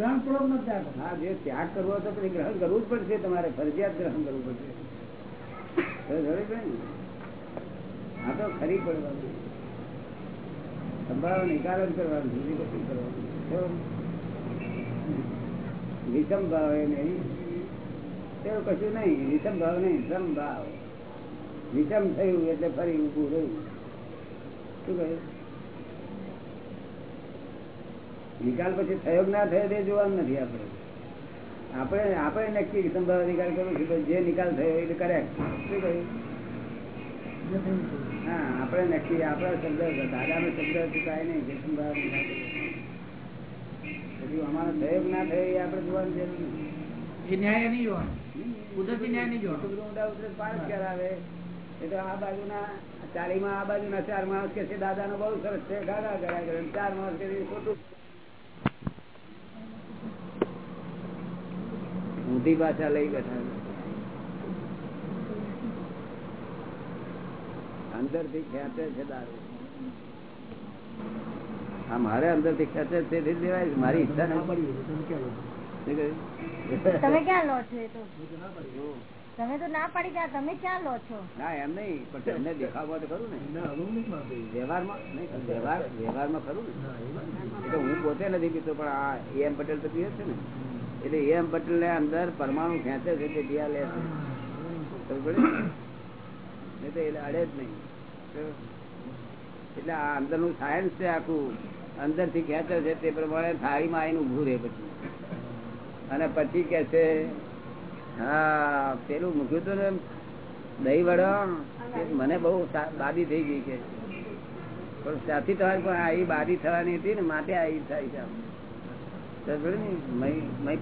ગ્રહણ પૂર્વક નો ત્યાગ હા, જે ત્યાગ કરવો હતો પછી ગ્રહણ કરવું જ પડશે, તમારે ફરજિયાત ગ્રહણ કરવું પડશે. આ તો ખરી પડવાનું. જ કરવાનું બીજું કશું કરવાનું. વિષમ ભાવ એ નહીં. તેવું કશું નહીં. વિષમ ભાવ નહીં સમ ભાવ. વિષમ થયું એટલે ફરી ઊભું રહ્યું. શું કહ્યું? નિકાલ પછી થયો ના થયો તે જોવાનું નથી આપણે. આપણે આપણે નક્કી સંભાવ નિકાલ કરવો છે જે નિકાલ થયો એ કરેક્ટ શું કહ્યું? હા આપણે નક્કી આપણા શબ્દ દાદાનો શબ્દ ચુકાય નહીં જે સંભાવ નિકાલ પછી અમારો થયો ના થયો એ આપણે જોવાનું જરૂર નથી ન્યાય નહીં જોવાનું. કુદરતી ન્યાય નહીં જોવાનો. ઊંડા ઉતરે પાર કરાવે એ તો આ બાજુના ચાલીમાં આ બાજુના ચાર માણસ કે છે દાદાનો બહુ સરસ છે. ગાગા કર્યા ચાર માણસ કે ખોટું ઊંધી ભાષા લઈ બેઠા અંદરથી ખેંચે છે દારૂ. આ મારે અંદરથી ખેંચે છે તે દેવાય મારી ઈચ્છા ના પડી તમે ક્યાં લો છો? એ તો? તમે તો ના પાડી ગયા તમે ક્યાં લો છો? ના એમ નહીં પણ તમને દેખાવો તો ખરું ને. વ્યવહારમાં નહીં વ્યવહાર વ્યવહારમાં ખરું ને. એટલે હું પોતે નથી પીતો પણ આ એમ પટેલ તો પીએ છે ને. એટલે એમ પટેલ ને અંદર પરમાણુ ખેંચે છે તે દિયા લે ને? અડે જ નહીં. એટલે આ અંદરનું સાયન્સ છે આખું. અંદરથી ખેંચે છે તે પ્રમાણે થાળીમાં આવીને ઉભું રહે પછી. અને પછી કે છે, હા, પેલું મૂક્યું હતું ને દહીં વડો મને બહુ બાદી થઈ ગઈ કે. પણ સાથી તમારી પણ આવી બાદી થવાની હતી ને માટે આવી થાય છે આમ. તો ખબર ને? મય- મય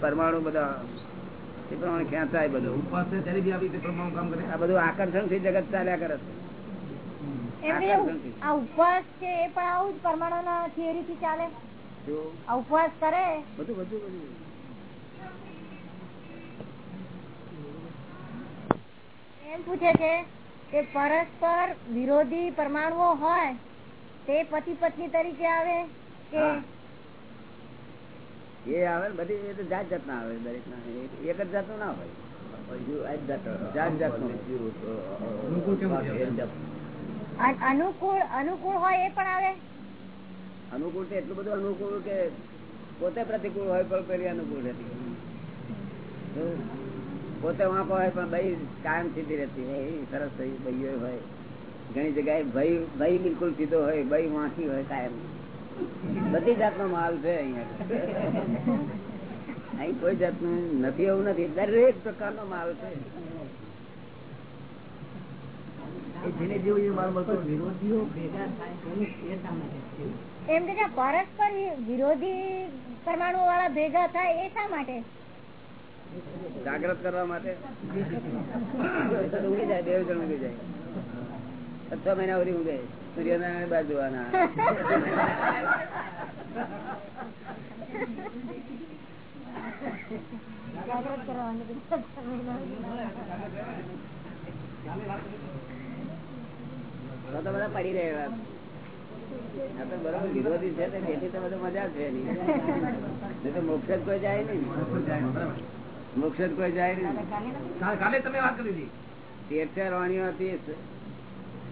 પરમાણુ બધા એ પ્રમાણે ખેંચાય બધું? ઉપવાસ છે ત્યારે બી આવી રીતે પ્રમાણ કામ કરે. આ બધું આકર્ષણથી જગત ચાલ્યા કરે છે. એમ આ ઉપવાસ છે એ પણ આવું જ પરમાણુ થિયરી થી ચાલે આ ઉપવાસ કરે? બધું બધું બધું. એમ પૂછે છે કે પરસ્પર વિરોધી પરમાણુઓ હોય તે પતિ પત્ની તરીકે આવે કે. એ આવે બધી એ તો જાત જાત ના આવે દરેક ના એક જ જાતનું ના હોય. જાત અન- અનુકૂળ અનુકૂળ હોય એ પણ આવે? અનુકૂળ એટલું બધું અનુકૂળ કે પોતે પ્રતિકૂળ હોય પણ પેલી અનુકૂળ રહેતી પોતે વાંકો હોય પણ ભાઈ કાયમ સીધી રહેતી હોય. એ સરસ થઈ ભાઈઓ હોય. ઘણી જગ્યાએ ભાઈ ભાઈ બિલકુલ સીધો હોય ભાઈ વાંકી હોય કાયમ. બધી જાતનો માલ છે અહીંયા. અહીં કોઈ જાતનું નથી એવું નથી. દરેક પ્રકારનો માલ છે. એમ કે છે પરસ્પર વિરોધી પરમાણુ વાળા ભેગા થાય એ શા માટે? જાગ્રત કરવા માટે. ઊંઘી જાય બે જણ ઊંઘી જાય. છ મહિના સુધી ઊંઘે. સૂર્યનારાયણ બાજુ તો બધા પડી રહ્યા તો બરોબર વિરોધી છે તો તેથી તો બધું મજા છે એની. તો મોક્ષ જ કોઈ જાય નહીં. મોક્ષ જ કોઈ જાય નહીં. કાલે તમે વાત કરી હતી.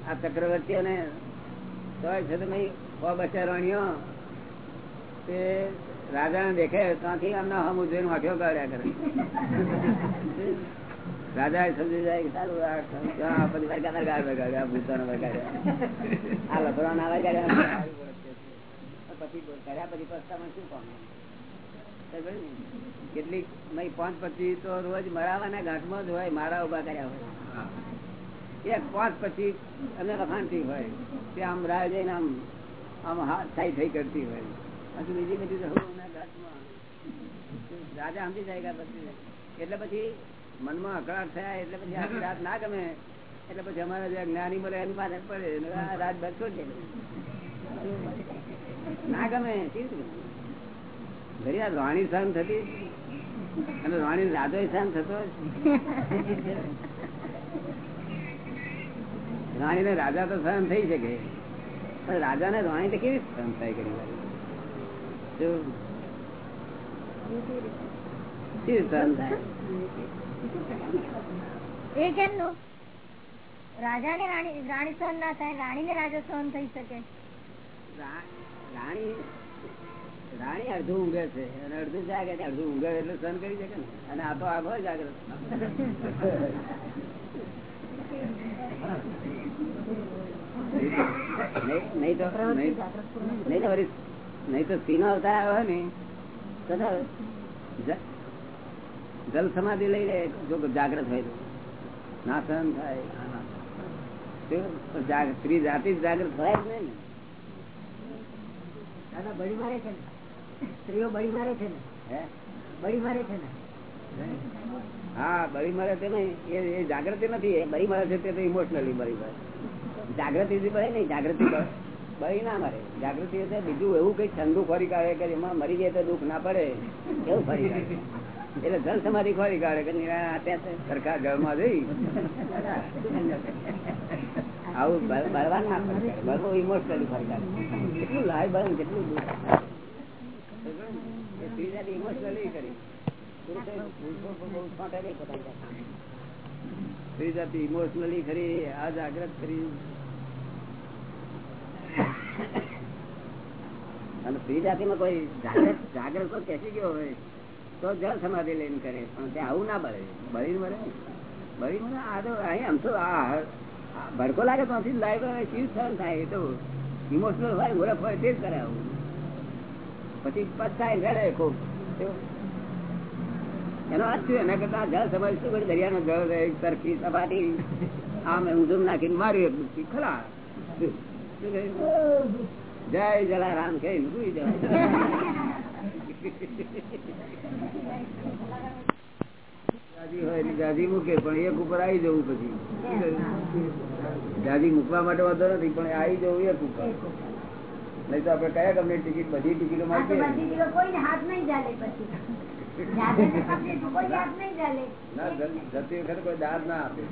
આ ચક્રવર્તીઓ ને રાજા ને દેખે, ત્યાંથી આમના હમ ઉજવીને વાંખ્યો કાઢ્યા કરે. રાજા સમજી જાય સારું, આ આ બધી ના વગાડ્યા. પછી કર્યા પછી શું કામ? કેટલીક પાંચ પછી તો રોજ મરાવાના ઘાટમાં જ હોય, મારા ઊભા કર્યા હોય. એક પાંચ પછી અને વખાણતી હોય. તે આમ રાહ જઈને આમ આમ હાથ થઈ થઈ કરતી હોય. પછી બીજી બધી રાજા સમજી જાય પછી એટલે પછી મનમાં અકળાટ થયા, એટલે પછી આખી રાત ના ગમે. એટલે પછી અમારા જે જ્ઞાની મળે એની પાસે પડે. રાત બચો છે. ના ગમે રીતે આ રાણી સહન થતી અને રાણી રાજો સહન થતો રાણી ને રાજા તો સહન થઈ શકે પણ રાજા ને રાણી તો કેવી સહન થાય કરી વાર જો. શું સહન થાય? એ કેમનું? રાજા ને રાણી રાણી સહન ના થાય રાણી ને રાજા સહન થઈ શકે. રાણી રાણી અડધું ઊંઘે છે અને અડધું જાગે છે અડધું ઊંઘે એટલે સહન કરી શકે ને અને આ તો આગો જાગ્રત નહીં તો નહીં તો સિંહ અવતાર આવે ને જલ સમાધિ લઈ લે જો જાગ્રત હોય તો ના સહન થાય સ્ત્રી જાતિ જ જાગ્રત થાય જ નહીં દાદા બળી મારે છે ને? સ્ત્રીઓ બળી મારે છે ને? હે? બળી મારે છે ને હા, બળી મળે તે નહીં એ જાગૃતિ નથી, એ બળી મળે છે તે ઇમોશનલી બળી મળે. જાગૃતિ મળે નહીં, જાગૃતિ બળી ના મળે. જાગૃતિ એટલે બીજું એવું કઈ ઠંડુ ખોરી કાઢે કે એમાં મરી જાય તો દુઃખ ના પડે. એવું ખોરી કાઢે. એટલે જલ સમાધિ ખોરી કાઢે કે સરકાર ઘરમાં જઈ. આવું બ- બળવાન ના પડે. બળવું ઇમોશનલી ખોરી કાઢે. કેટલું લાય બળ કેટલું દુઃખ. ઇમોશનલી કરી. ઇમોશનલી ખરી આ જાગ્રત કરી અને સ્ત્રી જાતિમાં કોઈ જાગ્રત જાગ્રત તો કેસી ગયો હોય, તો જળ સમાધિ લઈને કરે, પણ ત્યાં આવું ના બળે બળી મળે. બળી મરે આ તો અહીં આમ તો આ ભડકો લાગે તો લાઈવ શિવ સહન થાય તો ઇમોશનલ હોય ઓળખ હોય, તે જ કરે આવું પછી પચાય રડે ખૂબ. એનો અર્થ શું? એના કરતા જળ સમજ શું કરી? દરિયાનો જળ એક તરફી સપાટી. આમ ઊંધું નાખીને માર્યું એક ડૂબકી. ખરા જય જલારામ જાજી જાજી મૂકે પણ એક ઉપર આવી જવું પછી. જાજી મૂકવા માટે વાંધો નથી પણ આવી જવું એક ઉપર. નહીં તો આપડે કયા તમને ટિકિટ બધી ટિકિટો આ જતી વખતે કોઈ દાદ ના આપે.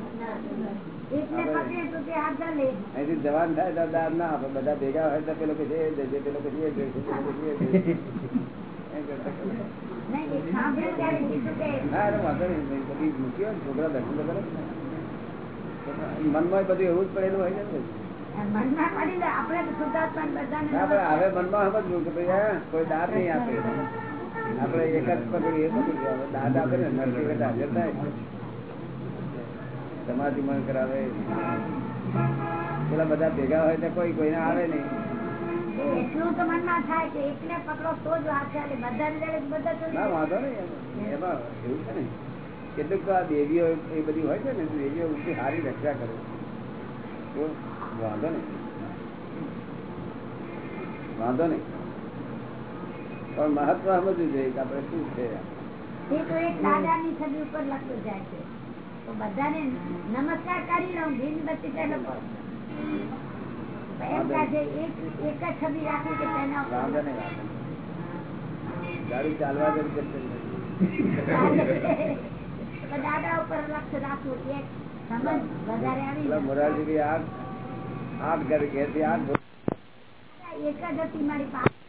જવાન થાય તો દાદ ના આપે. બધા ભેગા હોય તો પેલો કે છે પેલો કે મનમાં બધું એવું જ પડેલું હોય ને હવે મનમાં સમજવું કે ભાઈ કોઈ દાદ નહીં આપે. આપણે એક જ પકડી એ પકડ્યું હવે દાદ ને નરસિંહ હાજર થાય સમાધિ મન કરાવે. પેલા બધા ભેગા હોય તો કોઈ કોઈને આવે નહીં. પકડો કેટલુંક તો આ દેવીઓ એ બધી હોય છે ને દેવીઓ સારી રક્ષા કરે. વાંધો નહીં. વાંધો નહીં. પણ મહત્વ સમજવું જોઈએ કે આપડે શું છે. ગાડી ચાલવા દાદા ઉપર રાખવું એક સમજ વધારે આવી. મોરારજી આઠ આઠ ઘર ઘેરથી આઠ એક જ હતી મારી પાસે.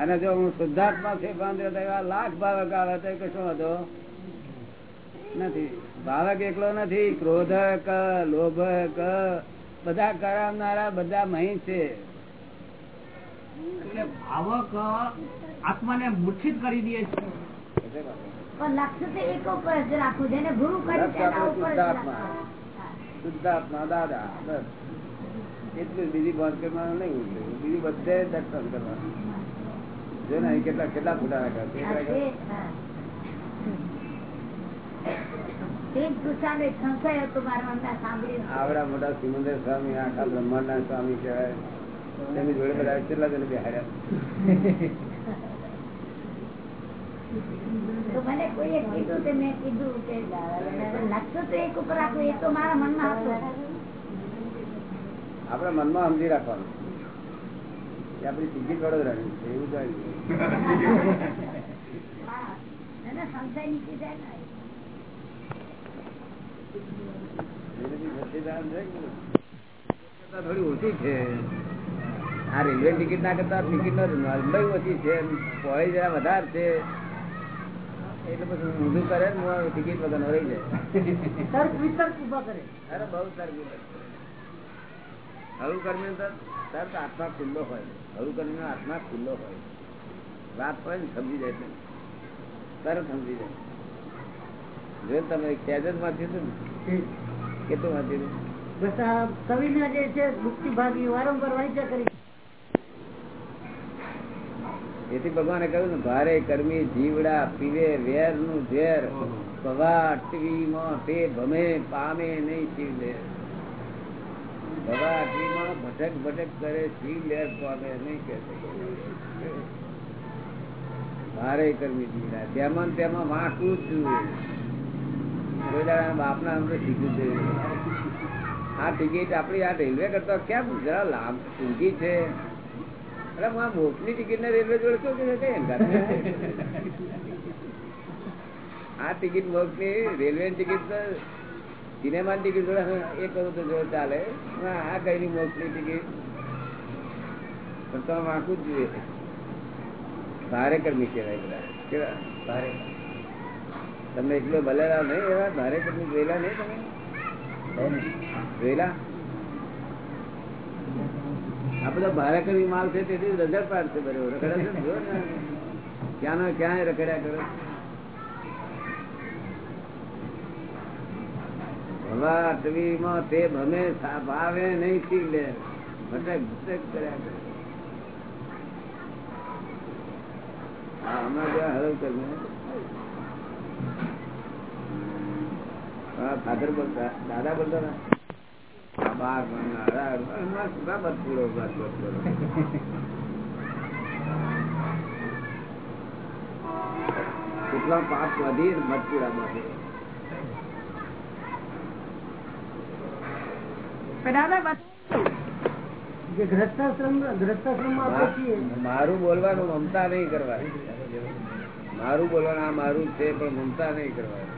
અને જો હું શુદ્ધાત્મા છે એવા લાખ ભાવક આવે તો કશો હતો નથી. ભાવક એકલો નથી ક્રોધક લોભક બધા કરાવનારા બધા મહી છે. ભાવક આત્માને મૂર્છિત કરી દે છે. શુદ્ધાત્મા. દાદા બસ. એટલું બીજી પાંચ કરવાનું નહીં બીજી બધે દર્શન કરવાનું. જો ને કેટલા કેટલા ફૂટા રાખ્યા? આવડા મોટા સિમંદર સ્વામી આખા બ્રહ્માંડ ના સ્વામી કહેવાય. તેમની જોડે બધા કેટલા જણ બિહાર્યા મને કોઈએ કીધું તે મેં કીધું કે લક્ષ્ય તો એક ઉપર રાખવું એ તો મારા મનમાં હતું. આપણે મનમાં સમજી રાખવાનું. કે આપણી ટિકિટ વડોદરાની છે એવું ને થોડી ઓછી છે. આ રેલવે ટિકિટ ના કરતા ટિકિટ નો લંબાઈ ઓછી છે જરા વધારે છે. એટલે પછી ઊંધું કરે ને ટિકિટ વગર રહી જાય. તર્ક વિતર્ક ઊભા કરે. અરે બહુ કર્મી તરત આત્મા ખુલ્લો હોય. હળું કરીને આત્મા ખુલ્લો હોય. વાત હોય ને સમજી જાય છે. તરત સમજી જાય. જો તમે જ વાંચ્યું હતું ને કેટલું વાંચ્યું હતું કવિના જે છે મુક્તિ ભાગી વારંવાર વાંચ્યા કરી. એથી ભગવાને કહ્યું ને ભારે કર્મી જીવડા પીવે વેરનું ઝેર ભવા માં તે ભમે પામે નહીં શિવ લેર આટલીમાં ભટક ભટક કરે શિવ લેર પામે, નહીં કે ભારે કરવી જીવડા તેમાં તેમાં વાંકવું જ જોઈએ બાપના અંદર શીખવું જોઈએ. આ ટિકિટ આપડી આ રેલવે કરતા કેમ જરા લાંબ ટૂંકી છે. અરે, હું આ મોટની ટિકિટ ને રેલવે જોડે શું કે કઈ આ ટિકિટ મોટની રેલવે ટિકિટ સિનેમા ટિકિટ એ કરું તો જો ચાલે. આ કઈ ની મોક્ષ ટિકિટ. પણ તમે વાંકું જ જોઈએ. ભારે કર્મી કહેવાય બધા. કેવા? ભારે. તમને એટલો ભલેલા નહીં એવા ભારે કર્મી જોયેલા નહીં તમે? જોયેલા? આ બધા ભારે કર્મી માલ છે તેથી રજળ પાડ છે બરોબર. રખડે છે ને, ક્યાં નો. ક્યાંય રખડ્યા કરે? હવા અટવીમાં તે ભમે ભાવે નહીં થી લે ભટક ભટક કર્યા કરે. હમણાં જ્યાં હળવ કર્યું હા, ફાધર બોલતા, દાદા બોલતા હતા? બાર મહિના સુધા બસ પૂરો બસ કેટલા પાપ વધી ગ્રસ્તાશ્રમમાં આપણે છીએ મારું બોલવાનું મમતા નહીં કરવાની મારું બોલવાનું આ મારું છે પણ મમતા નહીં કરવાની.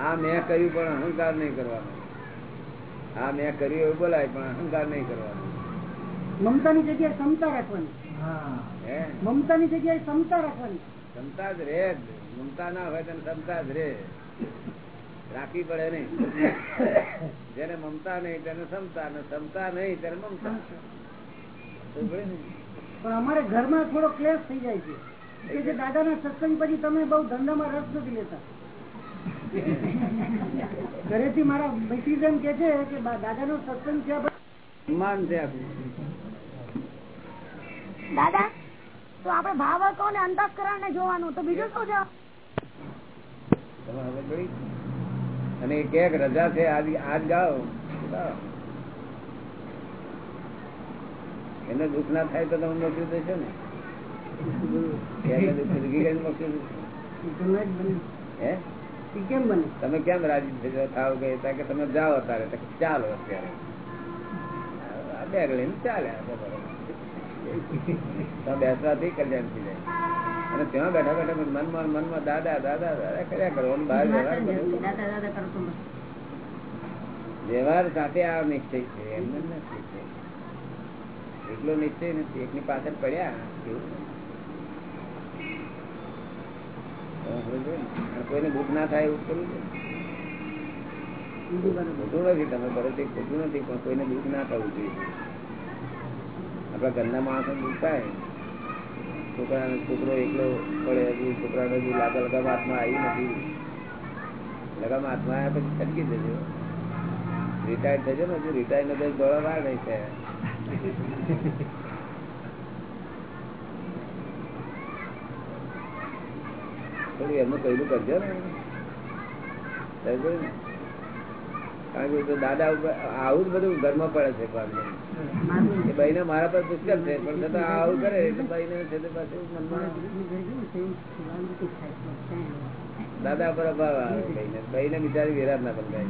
આ મેં કર્યું પણ અહંકાર નહીં કરવાનો. આ મેં કર્યું એવું બોલાય પણ અહંકાર નહીં કરવાનો. મમતાની જગ્યાએ ક્ષમતા રાખવાની. હે? મમતાની જગ્યાએ ક્ષમતા રાખવાની. ક્ષમતા જ રે મમતા ના હોય તો ક્ષમતા જ રે રાખવી પડે નહીં. જેને મમતા નહીં તેને ક્ષમતા ને ક્ષમતા નહીં તેને મમતા? પણ અમારે ઘરમાં થોડો ક્લેશ થઈ જાય છે. કે જે દાદાના સત્સંગ પછી તમે બહુ ધંધામાં રસ નથી લેતા. ઘરેથી મારા મિસિસ એમ કે છે કે દાદાનો સત્સંગ થયા પછી સન્માન છે દાદા તો આપણે ભાવકો ને અંતસ્કરણ ને જોવાનું તો બીજું શું છે? અને એ રજા છે, આજ આજ ગાઓ. એને દુઃખ ના થાય તો તમે મોકલી દેશો ને? તમે કેમ રાજી થાવ કે તમે જાઓ અત્યારે. ચાલો અત્યારે. બેગ લઈને. તો બેસવાથી કલ્યાણ થઈ જાય. અને ત્યાં બેઠા બેઠા મનમાં મનમાં દાદા દાદા દાદા કર્યા કરો. બહાર વ્યવહાર સાથે આ નિશ્ચય છે એમને નથી એકલો નિશ્ચય નથી એકની પાછળ પડ્યા. કોઈને ભૂખ ના થાય એવું કરવું છે? ખોટું નથી તમે કરો તે ખોટું નથી પણ કોઈને દુઃખ ના થવું જોઈએ. આપણા ઘરના માણસો દુઃખ થાય. છોકરાનો છોકરો એકલો પડે, હજુ છોકરાને હજી લાગા લગામ હાથમાં આવી નથી. લગામ હાથમાં આવ્યા પછી છટકી જજો. રિટાયર થજો ને, હજુ રિટાયર નથી દોડા ના નહીં છે થોડું એમનું કહેલું કરજો ને. સમજો ને? કારણ કે દાદા આવું જ બધું ઘરમાં પડે છે. એ મારા પર પુષ્કળ છે, પણ છતાં આવું કરે એટલે ભાઈને છે દાદા પર અભાવ આવે ભાઈને ભાઈને બિચારી વિરાટ ના બંધાય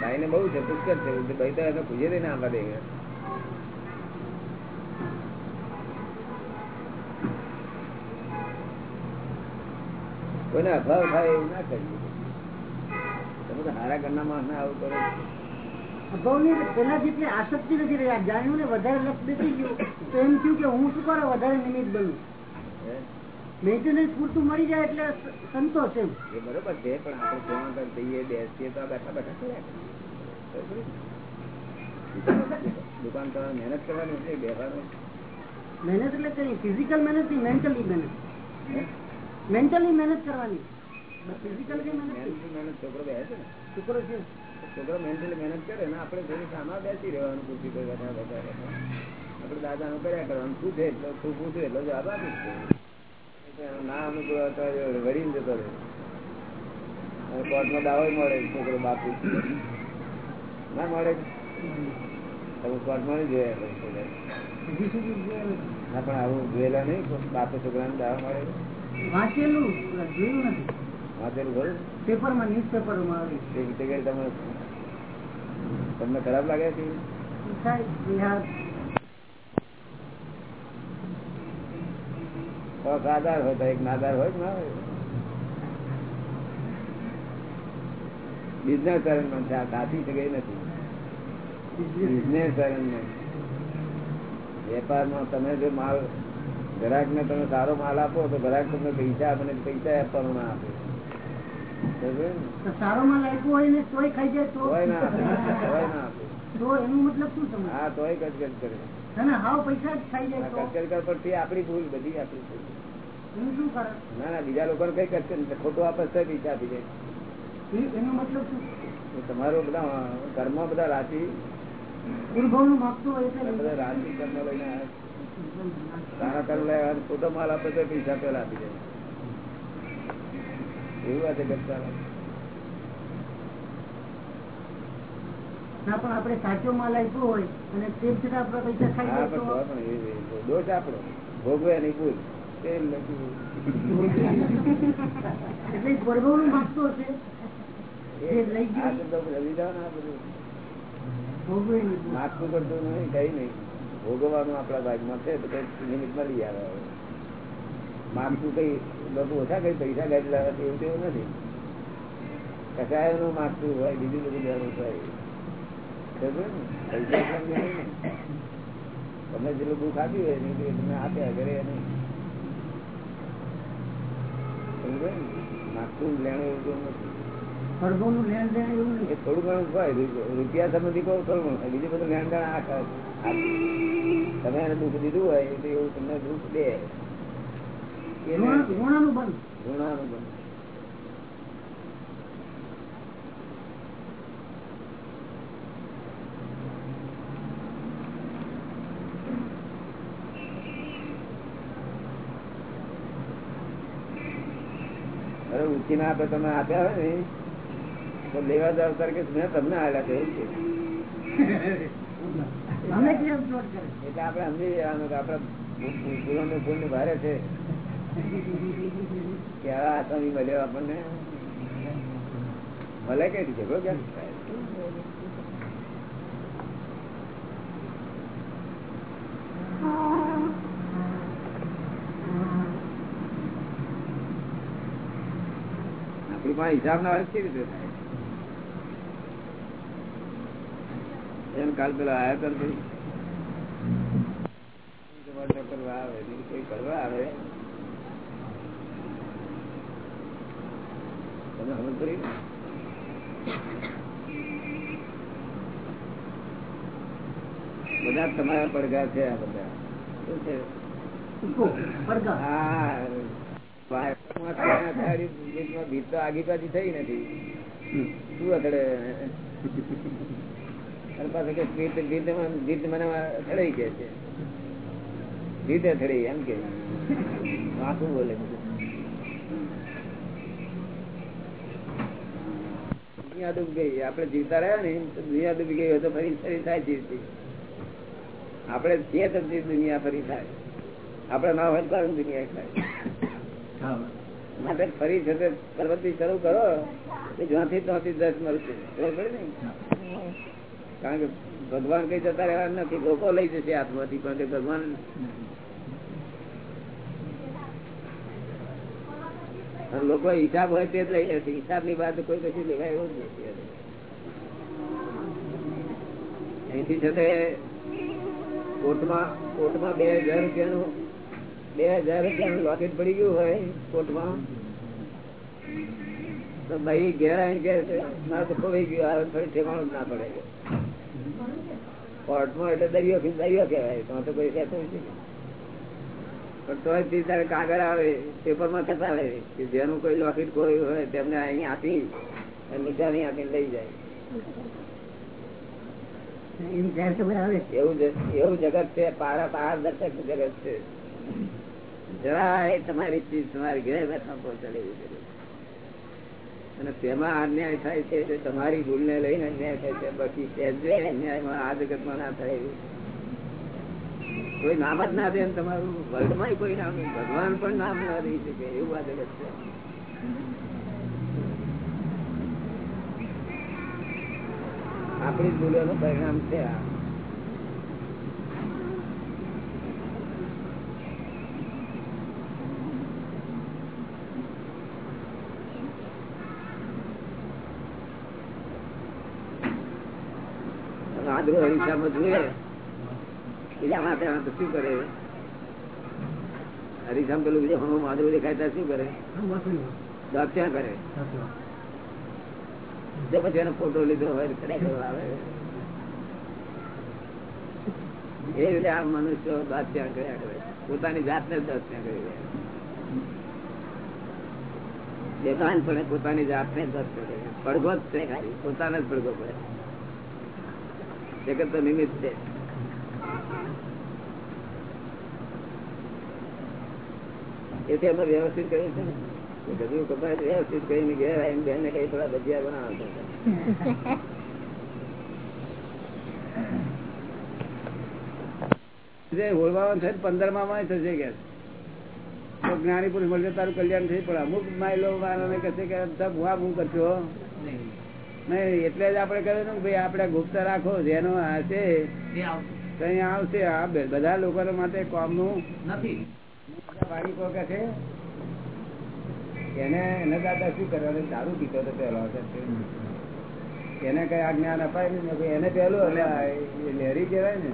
ભાઈ ને? બઉ છે, પુષ્કળ છે ભાઈ તો એને દે ને આંબા દે કોઈને અભાવ થાય એવું ના કરીએ તમે તો હારા ઘરના માણસ આવું કરો. પેલા જેટલી આસક્તિ નથી રહી જાણ્યું ને વધારે લક્ષ બેસી ગયું તો એમ થયું કે હું શું કરો વધારે નિમિત્ત બનું. મેન્ટેનન્સ પૂરતું મળી જાય એટલે સંતોષ એમ. એ બરોબર છે પણ આપણે ત્યાં આગળ જઈએ બેસીએ તો બેઠા બેઠા કર્યા દુકાન તમારે મહેનત કરવાની બેવાનું મહેનત એટલે કરી ફિઝિકલ મહેનત નહીં મેન્ટલી મહેનત. મેન્ટલી મહેનત કરવાની. છોકરો બેસે છે ને? છોકરો છે છોકરો મેન્ટલી મહેનત કરે ને આપણે થોડી સામા બેસી રહેવાનું ખુરશી પર બેઠા બેઠા બેઠા. આપણે દાદાનું કર્યા કરવાનું શું છે એટલો શું એટલો જવાબ આપીશ. ના અનુકૂળ હતો વળી જતો રહે. અને કોર્ટમાં દાવો મળે છોકરો બાપુ. ના મળે? તમે કોર્ટમાં જોયા. ના પણ આવું જોયેલા નહીં બાપુ છોકરા છોકરાને દાવો મળે. વાંચેલું જોયું નથી. વાંચેલું ખરું? પેપરમાં ન્યૂઝ પેપરમાં આવે તમે. તમને ખરાબ લાગે છે? સાદાર હોય તો એક નાદાર હોય ના હોય. બિઝનેસ અરેન્જમેન્ટ છે આ સાચી કઈ નથી? બિઝનેસ. અરેન્જમેન્ટ વેપારમાં તમે જો માલ ગ્રાહકને તમે સારો માલ આપો તો ગ્રાહક તમને પૈસા આપે પૈસા આપવાનો ના આપે. સમજ્યો ને? તો સારો માલ આપ્યો હોય ને તોય ખાઈ જાય તો તો એનું મતલબ શું સમજ હા તોય કચકચ કરે. હાવ પૈસા જ ખાઈ જાય આ તો? કચકચ કરે પણ ભૂલ બધી આપડી ભૂલ. ના ના બીજા લોકો કઈ કચકચ ખોટું આપે પૈસા આપી જાય એનો મતલબ શું? તમારો બધા કર્મ બધા રાશિ ગુરુભાવનું માગતું હોય એટલે બધા રાશિ કર્મ લઈને. સારા કર્મ લઈને ખોટો માલ આપે તો પૈસા પેલા આપી જાય છે કરતા ના પણ આપણે સાચો માલ આપ્યો હોય અને તેમ છતાં આપણા પૈસા ખાઈ દોષ આપણો. ભોગવે એની ભૂલ એટલે ગૌરવ માગતો હશે. જે લઈ આ ગયું શબ્દો રમી જાઓ ને આ બધું. નહીં. નાખતું કરતું નહીં કઈ નહીં. ભોગવવાનું આપણા ભાગમાં છે તો કઈ નિમિત્ત લઈ આવે. હવે. કઈ લોકો ઓછા કઈ પૈસા ગાડી લાવે એવું તેવું નથી. કસાયનું માગતું હોય બીજું બધું લેવાનું હોય. તમે જેટલું દુઃખ આપ્યું હોય ને. તમે આપ્યા ઘરે નહીં માગતું લેણું એવું નથી. થોડું ઘણું હોય. રૂપિયા સંબંધી કોઈ થોડું બીજું બધું લેણ દેણ તમે એને દુઃખ દીધું હોય તો એવું તમને દુઃખ દે. ઋણાનું બંધ ઋણાનું બને. ઉચીને આપે તમે આપ્યા હોય ને તો લેવા જાવ ત્યારે કે મેં તમને આવેલા છે એવું છે. એટલે આપડે સમજી જવાનું કે આપડે ભૂલો ભૂલ ને ભારે છે. કે આ આસામી મળ્યો આપણને મળે કઈ રીતે ઝઘડો ક્યાં થાય? આપણી પાસે હિસાબ ના હોય તો કેવી રીતે થાય એમ કાલ પેલા આયા કર ભાઈ તમારે તો કરવા આવે બીજું કોઈ કરવા આવે તમે સમજ પડી બધા તમારા પડઘા છે આ બધા. શું છે? આગી પાછી થઈ નથી. શું અથડે? મને અથડાઈ ગયા છે? ભીત અથડાઈ એમ કે. બોલે. દુનિયા ડૂબ ગઈ. આપડે જીવતા રહ્યા ને દુનિયા ડૂબી ગઈ હોય તો ફરી ફરી થાય જીવતી. આપડે છીએ તો દુનિયા ફરી થાય. આપડે ના હોય તો દુનિયા થાય. માટે ફરી છે પ્રવૃત્તિ શરૂ કરો જ્યાંથી ત્યાંથી દસ મળશે ખબર ને? કારણ કે ભગવાન કઈ જતા રહેવા નથી. લોકો લઈ જશે હાથમાંથી પણ ભગવાન લોકો હિસાબ હોય તે જ લઈ લેશે હિસાબની વાત કોઈ કશું લેવાય એવું જ નથી. અહીંથી છે કોર્ટમાં કોર્ટમાં બે હજાર રૂપિયાનું બે હજાર રૂપિયાનું લોકેટ પડી ગયું હોય કોર્ટમાં. તો ભાઈ ઘેર આવીને કે મારે તો ખોવાઈ ગયું આ ફરી ઠેકાણું જ ના પડે. કોર્ટમાં એટલે દરિયો દરિયો કહેવાય. તો તો કોઈ કહેતો નથી. પણ તોય તારે કાગળ આવે પેપરમાં થતા આવે કે જેનું કોઈ લોકેટ કોઈ હોય તેમને અહીં આપી નિશાની આપીને લઈ જાય. એમ ત્યારે ખબર આવે? એવું એવું જગત છે પારા પારદર્શક જગત છે. જરાય તમારી ચીજ તમારી ઘરે બેઠા પહોંચાડેલી છે. અને તેમાં અન્યાય થાય છે તમારી ભૂલને લઈને અન્યાય થાય છે બાકી અન્યાય અન્યાયમાં આ જગતમાં ના થાય એવું. કોઈ નામ જ ના દે તમારું વર્લ્ડમાં કોઈ નામ ભગવાન પણ નામ ના દઈ શકે એવું આ જગત છે. આપણી ભૂલો નું પરિણામ છે આ. આદરો હરીસામાં જોઈએ. બીજા આ તો શું કર્યા કરે? પોતાની જાતને જ દાંત કરી રહ્યા પડે પોતાની જાતને ને દાંત કરે. પડઘો જ છે પોતાને જ પડઘો પડે. જગત તો નિમિત્ત છે. એથી અમે વ્યવસ્થિત કર્યું છે ને. એ બધું વ્યવસ્થિત કરીને ઘેર આવીને બેન કઈ થોડા ભજીયા બનાવતા ઓળવાનું છે પંદરમાં થશે કે. જ્ઞાની પુરુષ મળશે તારું કલ્યાણ થઈ પડે. અમુક માઇલો વાળાને કહે છે કે આ હું કરશો. નહીં. એટલે જ આપણે કહ્યું ને ભાઈ આપણે ગુપ્ત રાખો જેનો હશે કઈ આવશે. આ બધા લોકો માટે કોમનું નથી. વાળીકો કે છે? એને, એના દારૂ પીતો હતો પેલો એને કઈ આ જ્ઞાન અપાય નહીં? એને પેલું એટલે લહેરી કહેવાય ને.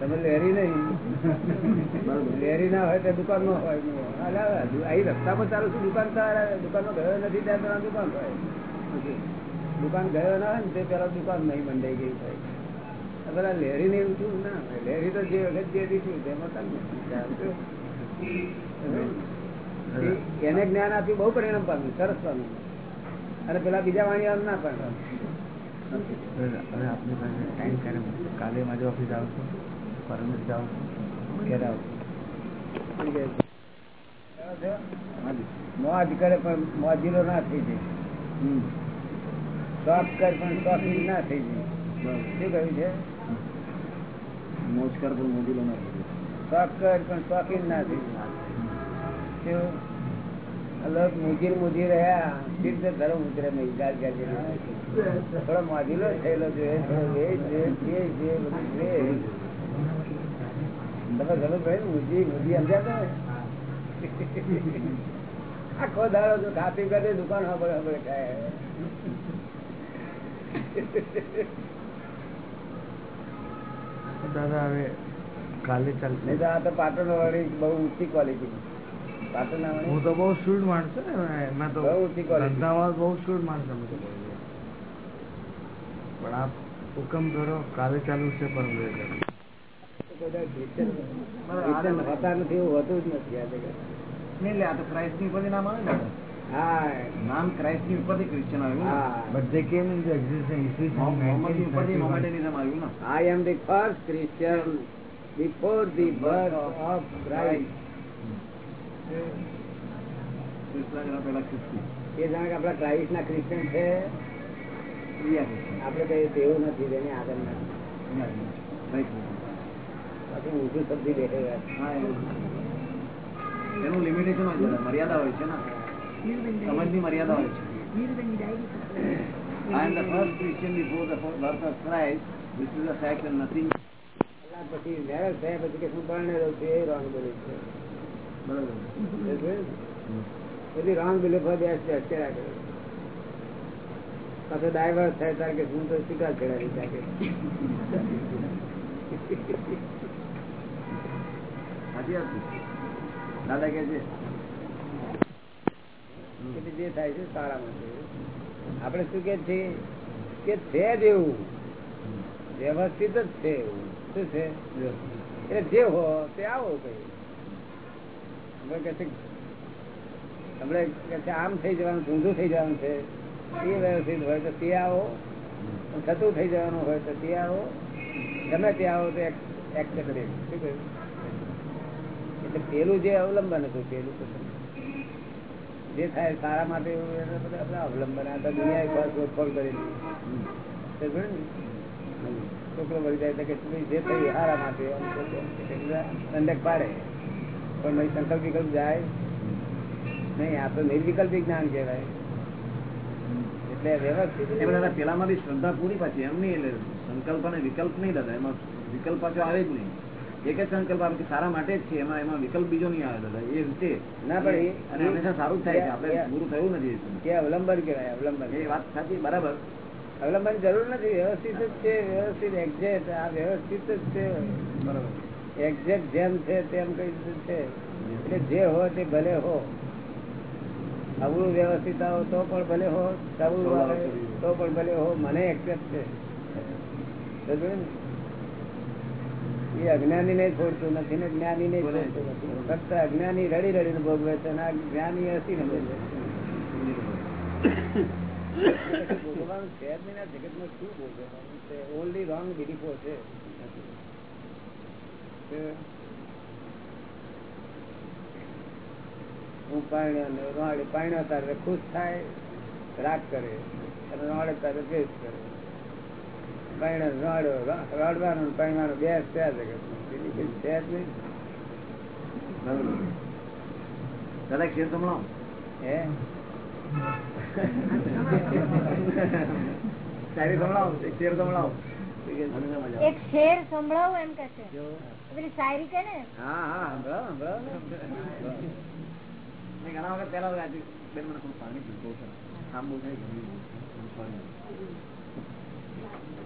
તમે લહેરી નહીં. લહેરી ના હોય તો દુકાનમાં હોય અહીં રસ્તામાં ચાલુ છું, દુકાન દુકાનમાં ગયો નથી, ત્યાં પેલા દુકાન હોય. દુકાન ગયો ના હોય ને, તે પેલા દુકાન નહીં મંડાઈ ગઈ આ પેલા લહેરી ને એવું છું ના. લહેરી તો જે વખત જે દીધું તેમાં. એ- એને જ્ઞાન આપ્યું બહુ પરિણામ પામ્યું સરસ પામ્યું. અને પેલા બીજા વાણીઓ ના પામ્યા હવે આપની પાસે ટાઈમ ક્યારે કાલે મારી ઓફિસ આવશો પરમ દિવસે ઘેર આવશો મોજ કરે પણ મોજીલો ના થઈ જાય. શોખ કર પણ શોખીન ના થઈ જાય. શું કહ્યું છે? મોજ કર પણ મોજીલો ના શોખ કર પણ શોખીન મુજીર મુજી રહ્યા સિદ્ધ ધર્મ ઉતરે થોડો મોજીલો થયેલો છે વેચ. તમે ગમે ભાઈ મુજી મુજી સમજ્યા તમે? આખો દાડો તો ખાતી કરે દુકાન હબળ હબળ ખાય. દાદા, હવે કાલે ચાલ. નહીં આ તો પાટણ વાળી બહુ ઊંચી ક્વોલિટી પાટણ હું તો બહુ સ્ટુડ માણસ ને એમાં તો બહુ ઊંચી બહુ સ્ટુડ માણસ અમે તો. પણ આપ હુકમ કરો કાલે ચાલુ છે પરમ હોતા નથી. એવું હોતું જ નથી આ નહીં તો ક્રાઇસ્ટની ઉપાધિ નામ આવે ને. હા. નામ ક્રાઇસ્ટની ઉપર ક્રિશ્ચન આવ્યું. બટ દે કેમ ઇન ધ એક્ઝિસ્ટન્સ મોહમ્મદની ઉપાધિ મોમેડનિઝમ આવ્યું ને. I am the first Christian. Christ. ક્રિસ્તા જેના પહેલા ખ્રિસ્તી એ જાણે કે આપણા ક્રાઇસ્ટ ના ક્રિશ્ચન છે આપડે કઈ તેવું નથી તેની આગળ નથી ઊંધું શબ્દી બેઠે એનું લિમિટેશન હોય છે મર્યાદા હોય છે ને સમજની મર્યાદા હોય છે I am the first Christian before the birth of Christ. This is a fact and nothing. પછી મેરેજ થયા પછી કે શું પરણે રહું છું એ રોંગ બોલે છે. બરાબર. બધી રોંગ બિલીફ બેસ્ટ અત્યારે આગળ. પાછો ડાયવર્સ થાય ત્યારે કે હું તો સ્વીકાર કરાવી ત્યાં દાદા કે છે. જે થાય છે સારામાં છે. આપણે શું કે છે? કે છે જ એવું. વ્યવસ્થિત જ છે એવું. શું જે હો, તે આવો કઈ હમણાં કે આમ થઈ જવાનું, ઊંધું થઈ જવાનું છે. એ વ્યવસ્થિત હોય તો તે આવો. થતું થઈ જવાનું હોય તો તે આવો. ગમે તે આવો તો એટલે પેલું જે અવલંબન હતું, પેલું તો જે થાય સારા માટે એવું બધા અવલંબન. આ તો દુનિયા શોધખોળ કરી તે ને? છોકરો મરી જાય કે જે થઈ હારા માટે દંડક પાડે. પણ સંકલ્પ વિકલ્પ જાય નહીં આ તો નિર્વિકલ્પી જ્ઞાન કહેવાય. એટલે વ્યવસ્થિત. એ પેલામાં બી શ્રદ્ધા પૂરી પાછી એમ નહીં એટલે સંકલ્પ અને વિકલ્પ નહીં દાદા એમાં વિકલ્પ પાછો આવે જ નહીં. એક જ સંકલ્પ કે સારા માટે જ છે એમાં એમાં વિકલ્પ બીજો નહીં આવે દાદા એ રીતે. ના પણ એ- અને હંમેશા સારું જ થાય છે આપણે પૂરું થયું નથી કે અવલંબન કહેવાય અવલંબન. એ વાત સાચી બરાબર. અવલંબન જરૂર નથી. વ્યવસ્થિત જ છે વ્યવસ્થિત એક્ઝેક્ટ આ વ્યવસ્થિત જ છે. બરાબર. એક્ઝેક્ટ જેમ છે તેમ કઈ છે? એટલે જે હો તે ભલે હો. અવળું વ્યવસ્થિત આવો તો પણ ભલે હો. સવળું આવે તો પણ ભલે હો. મને એક્સેપ્ટ છે? એ અજ્ઞાની ને છોડતું નથી ને જ્ઞાની ને છોડતું નથી. ફક્ત અજ્ઞાની રડી રડીને ભોગવે છે અને આ જ્ઞાની હસી ને ભોગવે છે. ભોગવવાનું છે જ નહીં જગતમાં શું ભોગવવાનું છે ઓનલી રોંગ બિલીફો છે. હું પાણી રોડે પાણ્યો તારે ખુશ થાય રાગ કરે અને રોડે તારે દ્વેષ કરે. પાણ્યો રોડો રોડવાનું પાણવાનું બે જ છે જગતમાં. બીજી કઈ છે જ નહીં દાદા ખેર હે શાયરી સંભળાવો એક શેર સંભળાવો એક શેર સંભળાવો એમ કે છે પેલી શાયરી કે ને હા હા સંભળાવો સંભળાવો ઘણા વખત પહેલા વાંચ્યું. બેન મને થોડું પાણી પીવું બહુ આમ બહુ થાય ગમ્યું બહુ. Sorry.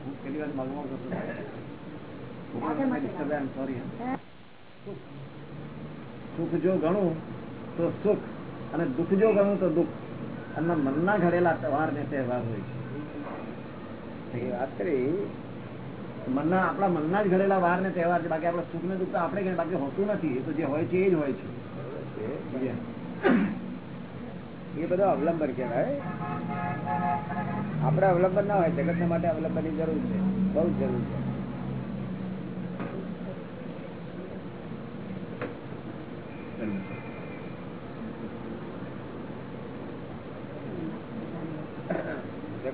હું પેલી વાર મગમાં કરતો હતો. છોકરાને મેં disturb કર્યા, I'm sorry, હા. સુખ જો ગણું તો સુખ અને દુઃખ જો ગણું તો દુઃખ અને મનના ઘડેલા તહેવાર ને તહેવાર હોય છે. વાત કરી, મનના, આપણા મનના જ વાર ને તહેવાર બાકી આપણે સુખ ને દુઃખ આપણે બાકી હોતું નથી. તો જે હોય છે એ બધો અવલંબન કહેવાય. આપણે અવલંબન ના હોય જગત માટે અવલંબનની જરૂર છે. બહુ જરૂર છે.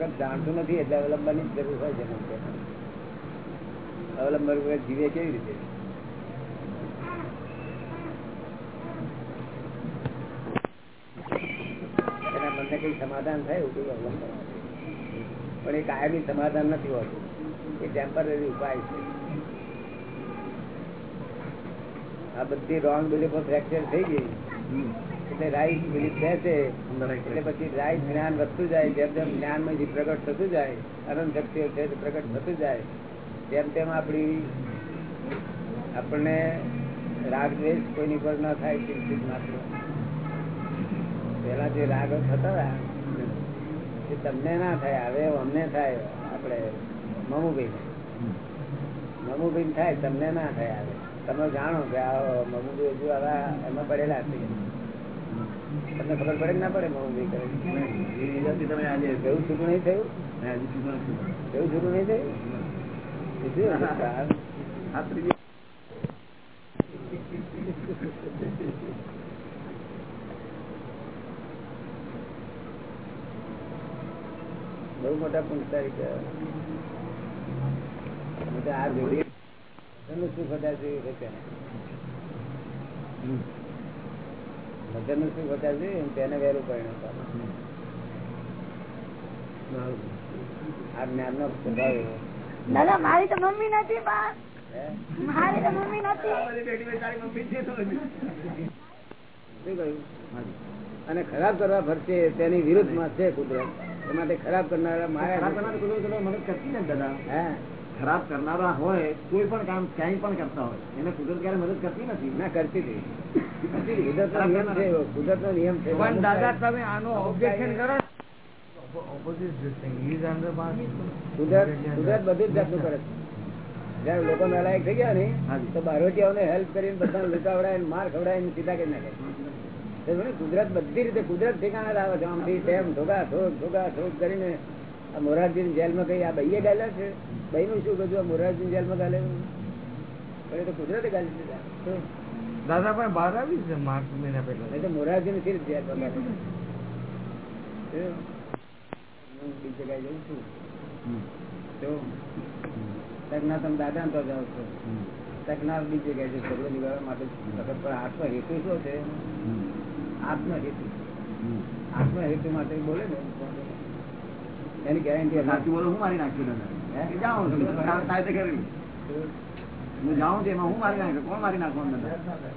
જગત જાણતું નથી એટલે અવલંબનની જરૂર હોય છે અવલંબન જીવે કેવી રીતે? એના મનને કઈ સમાધાન થાય કઈ અવલંબન પણ એ કાયમી સમાધાન નથી હોતું. એ ટેમ્પરરી ઉપાય છે. આ બધી રોંગ બિલીફો ફ્રેક્ચર થઈ ગઈ. એટલે રાઈટ બિલીફ બેસે એટલે પછી રાઈટ જ્ઞાન વધતું જાય જેમ જેમ જ્ઞાનમાં જે પ્રગટ થતું જાય અનંત શક્તિઓ છે તે પ્રગટ થતું જાય તેમ તેમ આપણી આપણને રાગ દ્વેષ કોઈની પર ના થાય ચિંતિત માત્ર. પેલા જે રાગો થતા હતા એ તમને ના થાય હવે અમને થાય આપણે મમુભાઈ મમુભાઈ થાય તમને ના થાય હવે. તમે જાણો કે આ મમુભાઈ હજુ આવા એમાં પડેલા છે. તમને ખબર પડે ના પડે? મમુભાઈ કરે. એ તમે આજે એવું છૂટું નહીં થયું. એવું છૂટું નહીં થયું? શું બહુ મોટા પુનસારી કહેવાય આ જોડી ભજનનું સુખ છે તેને ભજનનું સુખ વધારે તેને વહેલું પરિણામ આ જ્ઞાન નો સ્વભાવ એવો. દાદા મારી તો મમ્મી નથી બા. મારી તો મમ્મી નથી. બધી બેટી તારી મમ્મી છે તો હજી. શું કહ્યું? અને ખરાબ કરવા ફરશે તેની વિરુદ્ધમાં છે કુદરત. એ માટે ખરાબ કરનારા માયા કરનાર કુદરત મદદ કરતી ને દાદા. હા? ખરાબ કરનારા હોય કોઈ પણ કામ ક્યાંય પણ કરતા હોય. એને કુદરત ક્યારે મદદ કરતી નથી. ના કરતી હતી કુદરત નો નિયમ છે પણ દાદા તમે આનો ઓબ્જેક્શન કરો કુદરત કુદરત બધું જ જાતનું કરે છે. જયારે લોકો નાલાયક થઈ ગયા ને તો બારોટિયાઓને હેલ્પ કરીને બધાને લૂંટાવડાય માર ખવડાય ને સીધા કરી નાખે. કુદરત બધી રીતે કુદરત ઠેકાણે લાવે છે. આમથી તેમ ઢોગા ઠોક ઠોકા ઠોક કરીને આ મોરારજી જેલમાં કઈ આ બૈયે ગયેલા છે? બઈ નું શું બધું મોરારજી જેલમાં ગાલે પણ એ તો કુદરતે ગાલી દીધા દાદા પણ બહાર આવી છે માર્ચ મહિના પહેલા. નહીં તો મોરારજી ને સીધી જેલમાં ગાલે. તો હું બીજે કઈ જઉં છું. તો તકના તમે દાદા ને તો જાઓ છો. તકના બીજે કઈ છે ઝઘડો નિવારવા માટે વખત પણ આત્મ હેતુ શું છે? આત્મ હેતુ. આત્મ હેતુ માટે બોલે ને. એની ગેરંટી સાચું બોલો હું મારી નાખ્યું દાદા. એ જાઉં છું? તાર- તારે તે હું જાઉં છું એમાં હું મારી નાખ્યું કોણ મારી નાખવાનું દાદા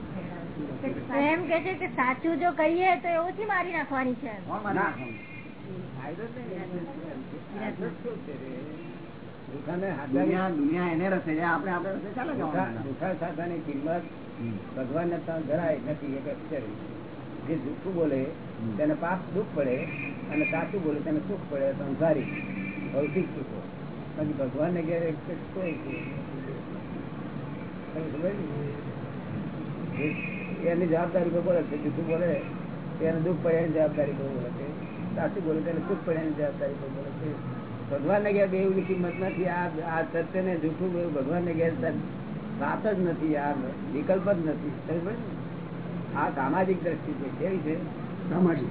એમ કે છે કે સાચું જો કહીએ તો એવું થી મારી નાખવાની છે કોણ મારી નાખવાનું? દુનિયા દુનિયા એને રસે છે આપણે આપણે રસ્તે ચાલે જવાનું કિંમત ભગવાન ને જરાય નથી એક અક્ષર જે જૂઠું બોલે તેને પાપ દુઃખ પડે અને સાચું બોલે તેને સુખ પડે સંસારી ભૌતિક સુખો. બાકી ભગવાન ને ઘેર એની જવાબદારી બોલે છે? જૂઠું બોલે? એને દુઃખ પડે એની જવાબદારી બોલે છે? સાચું બોલે તેને સુખ પડે એની જવાબદારી બોલે છે? ભગવાન ને ઘેર બેવની કિંમત નથી? આ આ સત્ય ને જૂઠું ભગવાન ને ઘેર વાત જ નથી આ વિકલ્પ જ નથી. આ સામાજિક દ્રષ્ટિ છે. કેવી છે? સામાજિક.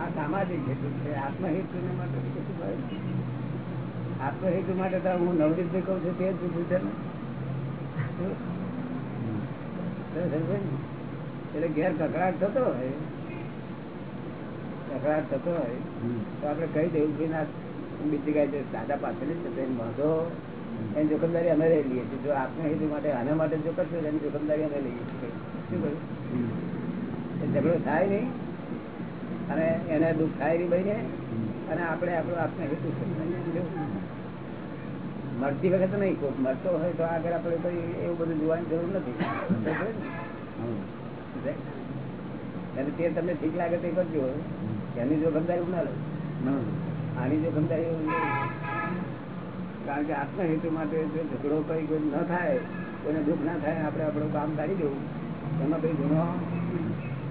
આ સામાજિક હેતુ છે. આત્મહેતુ માટે કશું. આત્મહેતુ માટે તો હું નવરીત કઉ છું તે જ પૂછું છે ને? ને? એટલે ઘેર કકડાટ થતો હોય કકડાટ થતો હોય તો આપડે કહી દેવું કે ના બીજી ગાય છે દાદા પાછળ જ છે મધો એની જોખમદારી અમે લઈ લઈએ છીએ જો આત્મહેતુ માટે આના માટે જો કરશો એની જોખમદારી અમે લઈએ છીએ. શું કહ્યું? એ ઝઘડો થાય નહીં. અને એને દુઃખ થાય નહીં ભાઈને અને આપણે આપણો આપને હેતુ મળતી વખતે નહીં કોઈ મળતો હોય તો આગળ આપણે કોઈ એવું બધું જોવાની જરૂર નથી. અને તે તમને ઠીક લાગે તે કરજો. એની જો ગમદારી ના લો આની જોખમદારી એવું કારણ કે આત્મહેતુ માટે જો ઝઘડો કઈ કોઈ ન થાય, કોઈને દુઃખ ના થાય, આપણે આપણું કામ કાઢી દેવું. એમાં કઈ ગુનો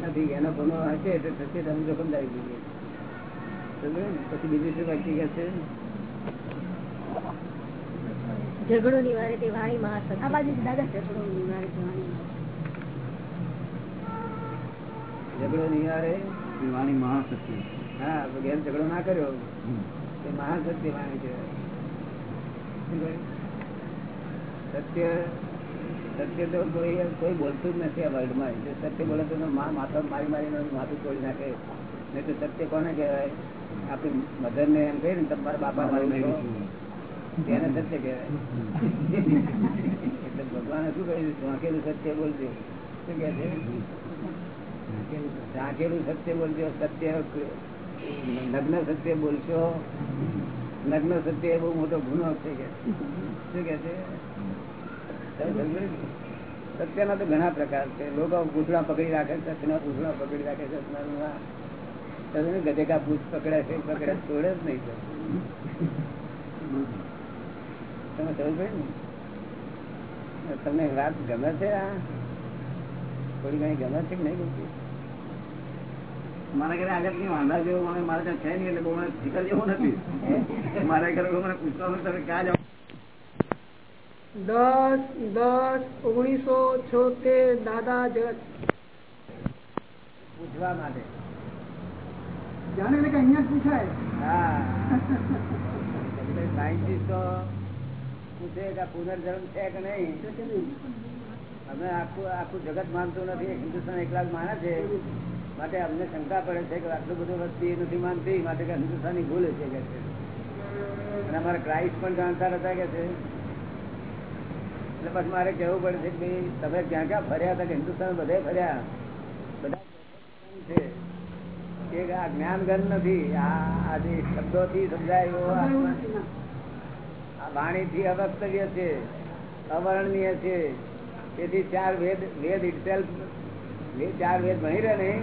નથી. એનો ગુનો હશે તો થશે તમે જોખમદારી ને? પછી બીજું શું બાકી છે ઝઘડો નિવારે તે વાણી મહાસત્ય આ બાજુ દાદા ઝઘડો નિવારે તે વાણી ઝઘડો નિવારે વાણી મહાસત્ય હા ઘેર ઝઘડો ના કર્યો? એ મહાસત્ય વાણી છે. સત્ય સત્ય તો કોઈ કોઈ બોલતું જ નથી આ વર્લ્ડમાં માં. સત્ય બોલે તો મા- માથા મારી મારીને માથું તોડી નાખે. નહીં તો સત્ય કોને કહેવાય? આપણી મધર ને એમ કહી ને તમારા બાપા મારું છો. તેને સત્ય કહેવાય. એટલે ભગવાને શું કહ્યું? ઝાંકેલું સત્ય બોલજો. શું કહે છે? ઝાંકેલું સત્ય બોલજો સત્ય નગ્ન સત્ય બોલશો. નગ્ન સત્ય એ બહુ મોટો ગુનો છે કે. શું કે છે? સત્યના તો ઘણા પ્રકાર છે. લોકો પૂછડા પકડી રાખે સત્યના પૂછડા પકડી રાખે સત્યના તમે ગધેકા પૂછ પકડે છે પકડે છોડે જ નહીં તમે સમજ પડી ને? તમને વાત ગમે છે આ? થોડી ઘણી ગમે છે કે નહીં ગમતી? મારા ઘરે આગળ વાંધા જેવું મને મારે ત્યાં છે નહીં એટલે બહુ મને ફિકર જેવું નથી. મારા ઘરે મને પૂછતા તમે ક્યાં જાઓ? દસ દસ ઓગણીસો છોતેર દાદા જગત. પૂછવા માટે. જાણે એટલે અહીંયા જ પૂછાય. હા. પૂછે કે પુનર્જન્મ છે કે નહીં? અમે આખું આખું જગત માનતું નથી. હિન્દુસ્તાન એકલા માને છે. માટે અમને શંકા પડે છે કે આટલું બધું વસ્તી નથી માનતી. માટે કે હિન્દુસ્તાની ભૂલ છે કે છે. અને અમારે ક્રાઇસ્ટ પણ જાણતા હતા કે છે. એટલે પછી મારે કહેવું પડે છે કે તમે ક્યાં ક્યાં ફર્યા હતા કે હિન્દુસ્તાન બધે ફર્યા? બધા છે કે આ જ્ઞાન નથી. આ જે શબ્દોથી સમજાય એવો આ અવક્તવ્ય છે અવર્ણનીય છે. તેથી ચાર વેદ વેદ ઇટસેલ્ફ ચાર વેદ ભણી રહે નહીં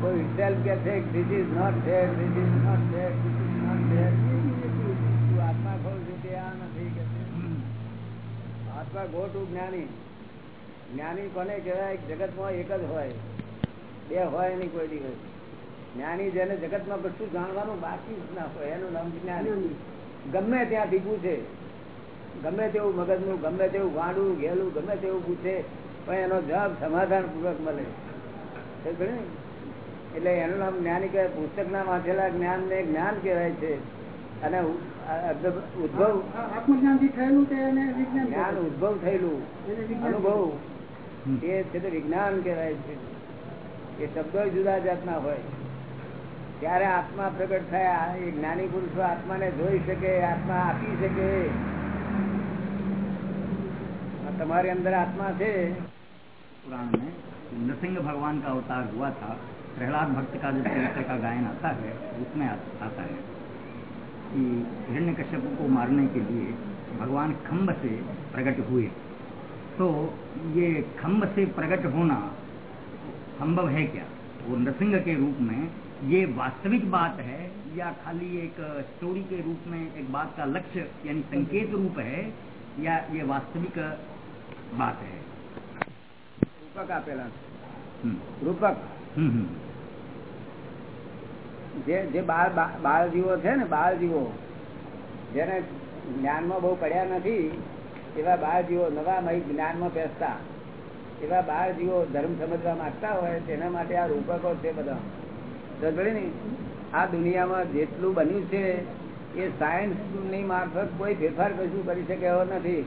તો ઇટસેલ્ફ કે છે this is not there this is not there this is not there આત્મા ખોલ છું તે આ નથી કે આત્મા ગોટું જ્ઞાની. જ્ઞાની કોને કહેવાય? જગતમાં એક જ હોય. બે હોય નહીં કોઈ દિવસ. જ્ઞાની જેને જગતમાં કશું જાણવાનું બાકી જ ના હોય એનું નામ જ્ઞાની. ગમે ત્યાં ભીગું છે ગમે તેવું મગજનું ગમે તેવું વાંડું ઘેલું ગમે તેવું પૂછે પણ એનો જવાબ સમાધાન પૂર્વક મળે એટલે એનું નામ જ્ઞાની કહેવાય પુસ્તક ના વાંચેલા જ્ઞાન ને જ્ઞાન કહેવાય છે. અને ઉદ્ભવ થયેલું જ્ઞાન. ઉદ્ભવ થયેલું. અનુભવ. એ છે વિજ્ઞાન કહેવાય છે. એ શબ્દો જુદા જાતના હોય. ત્યારે આત્મા પ્રગટ થાય એ જ્ઞાની પુરુષો આત્માને જોઈ શકે આત્મા આપી શકે આ તમારી અંદર આત્મા છે पुराण में नृसिंह भगवान का अवतार हुआ था प्रहलाद भक्त का जो चरित्र का गायन आता है उसमें आ- आता है कि हिरण्यकश्यप को मारने के लिए भगवान खम्ब से प्रकट हुए तो ये खम्ब से प्रकट होना संभव है क्या वो नृसिंह के रूप में ये वास्तविक बात है या खाली एक स्टोरी के रूप में एक बात का लक्ष्य यानी संकेत रूप है या ये वास्तविक बात है રૂપક આપેલા છે. हम्म, રૂપક हम्म, हम्म, જે જે બાળ બા- બાળ જીવો છે ને બાળ જીવો જેને જ્ઞાનમાં બહુ પડ્યા નથી એવા બાળ જીવો નવા મય જ્ઞાનમાં બેસતા એવા બાળ જીવો ધર્મ સમજવા માંગતા હોય તેના માટે આ રૂપકો છે બધા સમજ્યો ને આ દુનિયામાં જેટલું બન્યું છે એ સાયન્સની મારફત કોઈ ફેરફાર કશું કરી શકે એવો નથી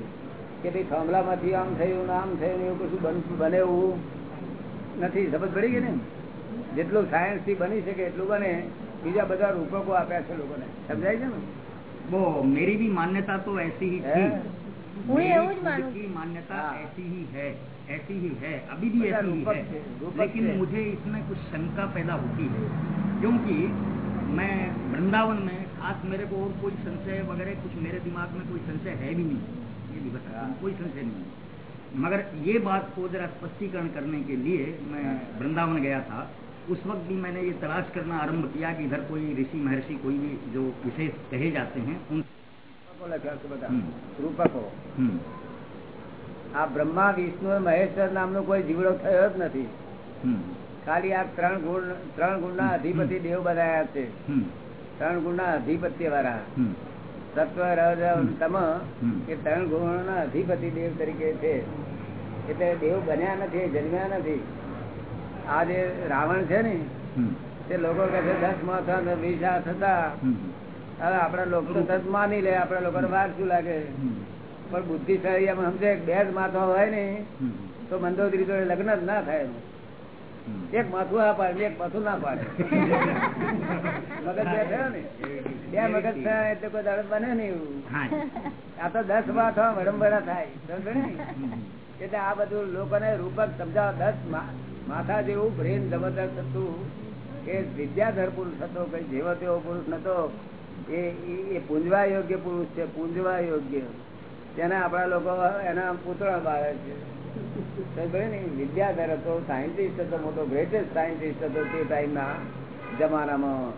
કે ભાઈ થાંભલામાંથી આમ થયું ને આમ થયું એવું કશું બને નથી. સમજ પડી ગઈ ને જેટલું સાયન્સથી બની શકે એટલું બને. બીજા બધા રૂપકો આપ્યા છે લોકોને. સમજાય છે ને? બો મેરી ભી માન્યતા તો એસી હી માન્યતા એસી હી હૈ. ऐसी ही है अभी भी ऐसी ही है। लेकिन मुझे इसमें कुछ शंका पैदा होती है क्योंकि मैं वृंदावन में खास मेरे को और कोई संशय वगैरह कुछ मेरे दिमाग में कोई संशय है भी नहीं। ये भी बताया कोई संशय नहीं है। मगर ये बात को जरा स्पष्टीकरण करने के लिए मैं वृंदावन गया था। उस वक्त भी मैंने ये तलाश करना आरंभ किया कि इधर कोई ऋषि महर्षि कोई भी जो विशेष कहे जाते हैं उन रूपक हम्म। हो। हम्म। આ બ્રહ્મા વિષ્ણુ મહેશ્વર નામનો કોઈ જીવડો થયો જ નથી. ખાલી આ ત્રણ ગુણ ત્રણ ગુણ ના અધિપતિ દેવ બનાયા છે. ત્રણ ગુણ ના અધિપત્ય વાળા સત્વ તમ એ ત્રણ ગુણ ના અધિપતિ દેવ તરીકે છે. એટલે દેવ બન્યા નથી જન્મ્યા નથી. આ જે રાવણ છે ને તે લોકો કહે છે દસમાં થતા વીસ થતા હવે આપડા લોકો તો માની લે આપડા લોકો વાર શું લાગે? પણ બુદ્ધિશાળી એમ સમજે બે જ માથા હોય ને તો મંદોદરી જોડે લગ્ન જ ના થાય એક માથું આ પાડે એક માથું ના પાડે. મગજ બે થયો ને. બે મગજ થયા એટલે કોઈ દાડત બને ને આ તો દસ માથા વડંબરા થાય. એટલે આ બધું લોકોને રૂપક સમજાવવા દસ માથા જેવું બ્રેન જબરદસ્ત હતું એ વિદ્યાધર પુરુષ હતો કઈ જેવો તેવો પુરુષ નતો એ પૂંજવા યોગ્ય પુરુષ છે પૂંજવા યોગ્ય. તેને આપણા લોકો એના પૂતળા બાળે છે. વિદ્યાધર હતો સાયન્ટિસ્ટ હતો મોટો ગ્રેટેસ્ટ સાયન્ટિસ્ટ હતો તે ટાઈમના જમાનામાં.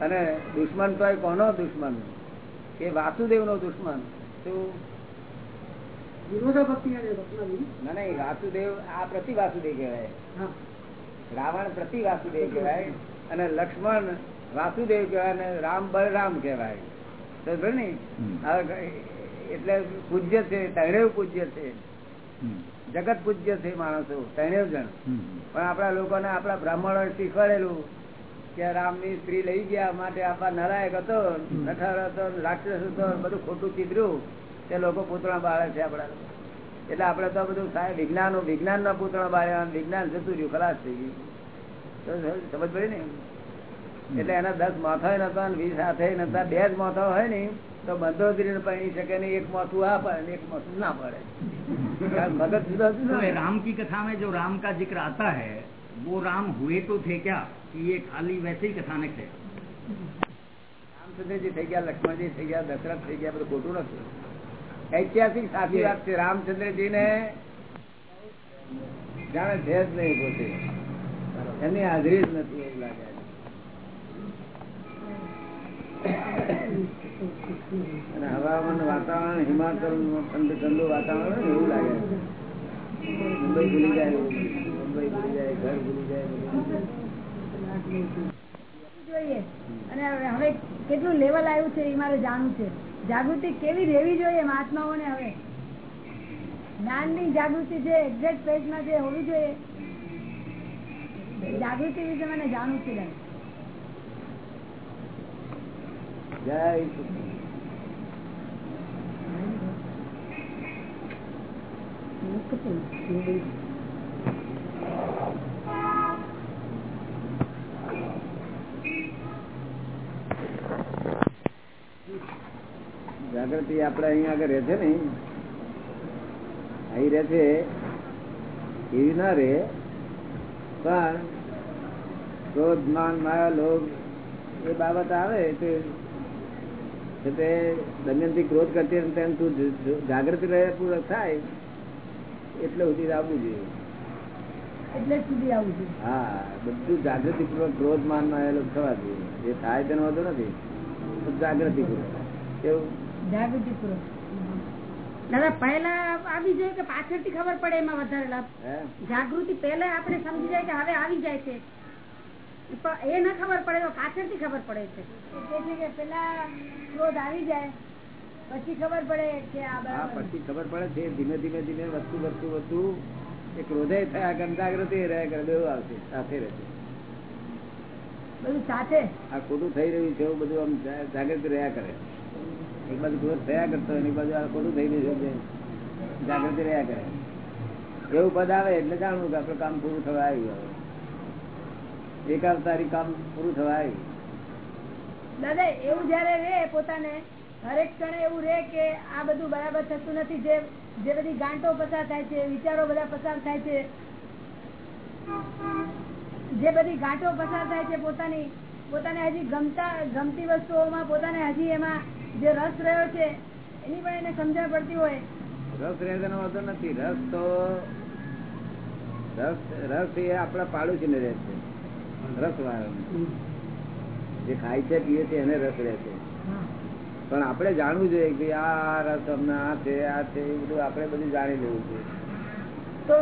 અને દુશ્મન તો કોનો દુશ્મન? એ વાસુદેવ નો દુશ્મન શું વિરોધાભક્તિ ના વાસુદેવ આ પ્રતિ વાસુદેવ કહેવાય. રાવણ પ્રતિ વાસુદેવ કહેવાય. અને લક્ષ્મણ વાસુદેવ કહેવાય અને રામ બલરામ કહેવાય. ને એટલે પૂજ્ય છે ત્રણેય પૂજ્ય છે. જગત પૂજ્ય છે માણસો ત્રણેય જણ. પણ આપણા લોકોને આપણા બ્રાહ્મણો શીખવાડેલું કે રામની સ્ત્રી લઈ ગયા માટે આપણા નરાયક હતો નઠાર હતો રાક્ષસ હતો બધું ખોટું ચીધર્યું તે લોકો પૂતળા બાળે છે આપડા એટલે આપડે તો બધું વિજ્ઞાન વિજ્ઞાન ના પૂતળા બાળ્યા વિજ્ઞાન જતું રહ્યું ખલાસ થઈ ગયું. સમજ પડી ને? એટલે એના દસ માથા નતા વીસ હાથે નતા બે જ માથા હોય ને તો બંધોદરી પૈણી શકે ને એક માથું આ પડે ને એક માથું ના પડે કારણ મગજ જુદા तो જુદા ये राम की कथा में जो राम का जिक्र आता है वो राम हुए तो थे क्या कि ये खाली वैसे ही कथानक है રામચંદ્રજી થઈ ગયા લક્ષ્મણજી થઈ ગયા દશરથ થઈ ગયા બધું ખોટું નથી ઐતિહાસિક સાચી વાત છે રામચંદ્રજી ને જાણે છે જ નહીં પોતે એમની હાજરી જ નથી એવું લાગે અને હવામાન વાતાવરણ હિમાચલ ઠંડુ ઠંડુ વાતાવરણ એવું લાગે મુંબઈ ભૂલી જાય મુંબઈ ભૂલી જાય, ઘર ભૂલી જાય હવે- કેટલું લેવલ આવ્યું છે એ મારે જાણવું છે. જાગૃતિ કેવી રહેવી જોઈએ મહાત્માઓને હવે? જ્ઞાનની જાગૃતિ છે એક્ઝેક્ટ પેજમાં જે હોવી જોઈએ. જાગૃતિ વિશે મને જાણવું છે બેન. જાગૃતિ આપડે અહીંયા આગળ રહે છે ને? અહીં રહે છે. એવી ના રે પણ ક્રોધ માન માયા લોભ એ બાબત આવે તો છે તે દમયંતી ક્રોધ કરતી તેમ તું જાગૃતિ રહે પૂર્વક થાય એટલે સુધી આવવું જોઈએ. એટલે સુધી આવવું જોઈએ. હા બધું જાગૃતિ પૂર્વક ક્રોધ માનમાં થવા જોઈએ. જે થાય તેનો વાંધો નથી. જાગૃતિ પૂર્વક કેવું જાગૃતિ પૂર્વક દાદા પહેલા આવી જાય કે પાછળથી ખબર પડે એમાં વધારે લાભ. જાગૃતિ પહેલા આપણે સમજી જાય કે હવે આવી જાય છે. પણ એ ના ખબર પડે તો પાછળથી ખબર પડે છે. કે કે પેલા ક્રોધ આવી જાય પછી ખબર પડે કે આ પછી ખબર પડે છે ધીમે ધીમે ધીમે વસ્તુ વસ્તુ વસ્તુ એ ક્રોધે થયા ગંધાગ્રતિ રહે રહ્યા કરે બેવું આવશે સાથે રહેશે. બધું સાથે? આ ખોટું થઈ રહ્યું છે એવું બધું આમ જાગૃત જાગૃતિ રહ્યા કરે. એક બાજુ ક્રોધ થયા કરતો એની બાજુ આ ખોટું થઈ રહ્યું છે જાગૃતિ રહ્યા કરે. એવું પદ આવે એટલે જાણવું કે આપણું કામ પૂરું થવા આવ્યું હવે એક તારી કામ પૂરું થવાય. દાદા એવું જયારે રે પોતાને હરેક ક્ષણે એવું રે કે આ બધું બરાબર થતું નથી જે જે બધી ગાંઠો પસાર થાય છે વિચારો બધા પસાર થાય છે. જે બધી ગાંઠો પસાર થાય છે પોતાની પોતાને હજી ગમતા ગમતી વસ્તુઓમાં પોતાને હજી એમાં જે રસ રહ્યો છે એની પણ એને સમજણ પડતી હોય. રસ રહે તેનો વાંધો નથી. રસ તો રસ રસ એ આપણા પાડોશી ને રહે છે. રસ વાળો. જે ખાય છે પીએ છે એને રસ રહે છે. પણ આપણે જાણવું જોઈએ કે આ રસ અમને આ છે આ છે એ બધું આપણે બધું જાણી લેવું જોઈએ. તો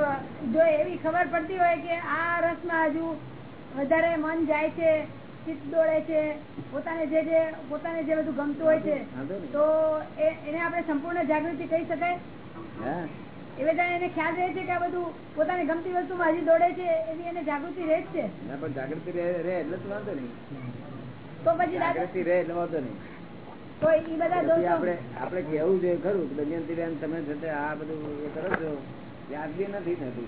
જો એવી ખબર પડતી હોય કે આ રસમાં હજુ વધારે મન જાય છે ચિત્ત દોડે છે પોતાને જે જે પોતાને જે બધું ગમતું હોય છે તો એ- એને આપણે સંપૂર્ણ જાગૃતિ કહી શકાય? હે. એ બધા એને ખ્યાલ રહે છે કે આ બધું પોતાને ગમતી વસ્તુમાં હજી દોડે છે એવી એને જાગૃતિ રહે જ છે. ના પણ જાગૃતિ રહે રહે એટલે તો વાંધો નહીં. તો પછી જાગૃતિ રહે એટલે વાંધો નહીં. તો એ બધા પછી આપણે આપણે કેવું જોઈએ ખરું દમયંતી બેન તમે છે આ બધું એ કરો છો. યાદગી નથી થતું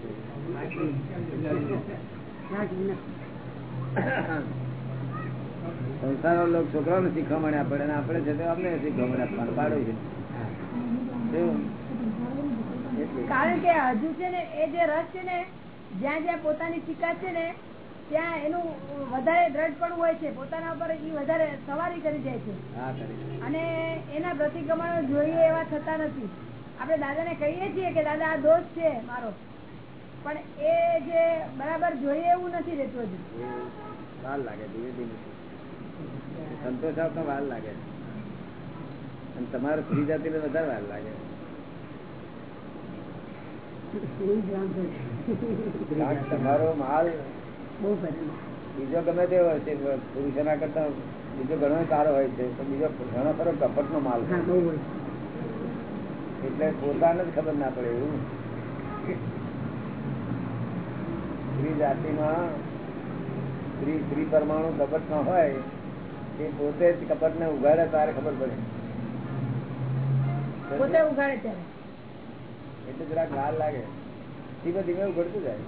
સંસારો લોક છોકરાઓને શીખવા આપે અને આપણે છે તો અમને શીખવામણ આપવાનું પાડો છે. કારણ કે હજુ છે ને એ જે રસ છે ને જ્યાં જ્યાં પોતાની ચિકાસ છે ને ત્યાં એનું વધારે દ્રઢપણું હોય છે. પોતાના ઉપર એ વધારે સવારી કરી જાય છે. અને એના પ્રતિક્રમણો જોઈએ એવા થતા નથી. આપણે દાદાને કહીએ છીએ કે દાદા આ દોષ છે મારો. પણ એ જે બરાબર જોઈએ એવું નથી રહેતું હજુ. વાર લાગે ધીમે ધીમે. સંતોષ આવતા વાર લાગે. અને તમારે જાતિને વધારે વાર લાગે. તમારો માલ બહુ બીજો ગમે તે હોય છે પુરુષોના કરતા બીજો ઘણો સારો હોય છે તો બીજો ઘણો ખરો કપટ નો માલ એટલે પોતાને જ ખબર ના પડે એવું. સ્ત્રી જાતિમાં સ્ત્રી સ્ત્રી પરમાણુ કપટ નો હોય એ પોતે જ કપટ ને ઉગાડે તારે ખબર પડે. પોતે ઉગાડે ત્યારે. એટલે જરાક લાલ લાગે. ધીમે ધીમે ઉઘડતું જાય.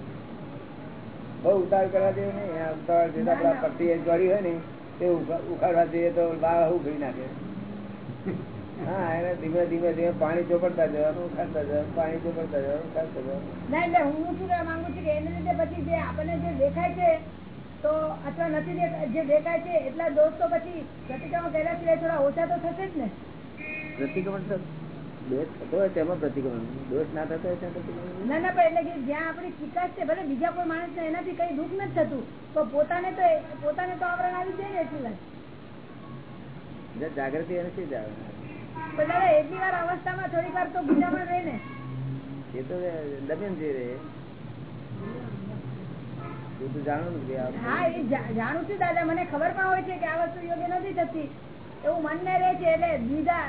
બહુ ઉતાર કરવા જેવું નહીં. ઉતાર જે આપડા પટ્ટી જોડી હોય ને તે ઉખાડવા જઈએ તો બા ઉઘડી નાખે? હા એને ધીમે ધીમે ધીમે પાણી ચોપડતા જવાનું ખાતા જવાનું પાણી ચોપડતા જવાનું ખાતા જવાનું. ના એટલે હું શું કહેવા માંગુ છું કે એને લીધે પછી જે આપણને જે દેખાય છે તો અથવા નથી જે દેખાય છે એટલા દોષ તો પછી પ્રતિક્રમણ કર્યા સિવાય થોડા ઓછા તો થશે જ ને. પ્રતિક્રમણ દોષ થતો હોય તેમાં પ્રતિક્રમણ. દોષ ના થતો હોય ત્યાં પ્રતિક્રમણ ના ના પણ એટલે કે જ્યાં આપણી ચિકાસ છે ભલે બીજા કોઈ માણસ ને એનાથી કઈ દુઃખ નથી થતું તો પોતાને તો પોતાને તો આવરણ આવી જાય એટલી વાર. જાગૃતિ એને શી જાવે પણ દાદા એટલી વાર અવસ્થામાં થોડીક વાર તો ગુંજામણ રહે ને. એ તો દમયંતી રે તું તો જાણું ને કે આ હા એ જા- જાણું છું દાદા મને ખબર પણ હોય છે કે આ વસ્તુ યોગ્ય નથી થતી. એવું મનને રહે છે એટલે બીજા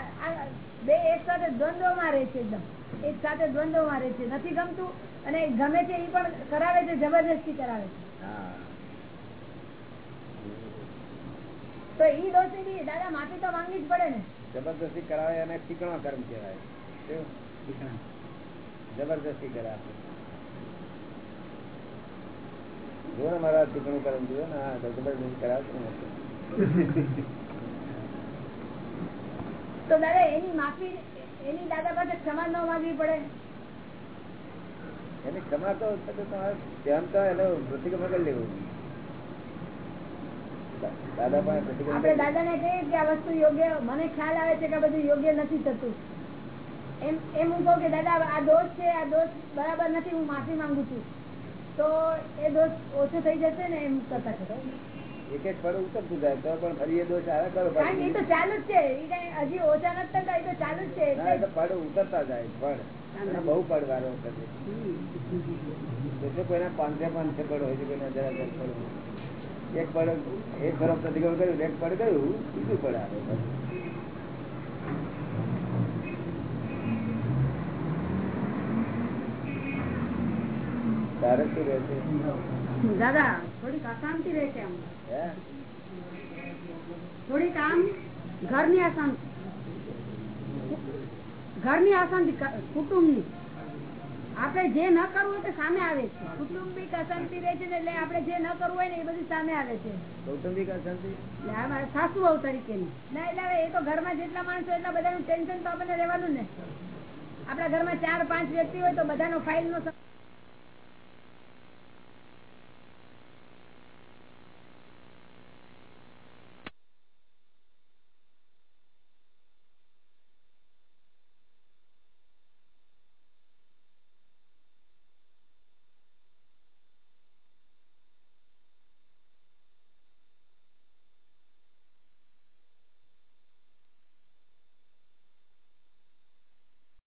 બે એક સાથે દ્વંદ્વમાં રહે છે એકદમ. એક સાથે દ્વંદ્વમાં રહે છે. નથી ગમતું અને ગમે છે એ પણ કરાવે છે જબરદસ્તી કરાવે છે. તો ઈ દોષની બી દાદા માફી તો માંગવી જ પડે ને. જબરદસ્તી કરાવે અને ચીકણો કર્મ કહેવાય. જબરજસ્તી જબરદસ્તી કરાવે. જુઓ ને મારા કર્મ જુઓ ને જબરદસ્તી કરાવે છે ને. તો દાદા એની માફી એની દાદા પાસે ક્ષમા ન માંગવી પડે. એની ક્ષમા તો તમારે ધ્યાન તો એનો પ્રતિક્રમણ કરી લેવું. દાદા પાસે આપણે કરી લેવું. કહીએ કે આ વસ્તુ યોગ્ય મને ખ્યાલ આવે છે કે આ બધું યોગ્ય નથી થતું. એમ એમ હું કહું કે દાદા આ દોષ છે આ દોષ બરાબર નથી હું માફી માંગુ છું. તો એ દોષ ઓછો થઈ જશે ને એમ કરતા કરતા. એક એક ફળ ઉતરતું જાય તો પણ ફરી એ દોષ આવે કરો તો ચાલુ જ છે હજી ઓછા નથી થતા તો ચાલુ જ છે ફળ ઉતરતા જાય ફળ બહુ વાળો વખતે કોઈના પાંચે પાંચે પડ હોય છે કોઈના જરા જરા પડ એક પડ એક ફરક પ્રતિક્રમણ કર્યું એક પડ ગયું બીજું પડ આવે તારે શું રહે છે? દાદા થોડીક અશાંતિ રહે છે થોડીક આમ ઘરની અશાંતિ. ઘરની અશાંતિ કુટુંબની. આપણે જે ન કરવું હોય તે સામે આવે છે. કુટુંબિક અશાંતિ રહે છે એટલે આપડે જે ન કરવું હોય ને એ બધું સામે આવે છે. કૌટુંબિક અશાંતિ? સાસુ બહુ તરીકે ના એટલે હવે એ તો ઘરમાં જેટલા માણસો એટલા બધાનું ટેન્શન તો આપણને રહેવાનું ને. આપણા ઘરમાં ચાર પાંચ વ્યક્તિ હોય તો બધાનો ફાઇલ નો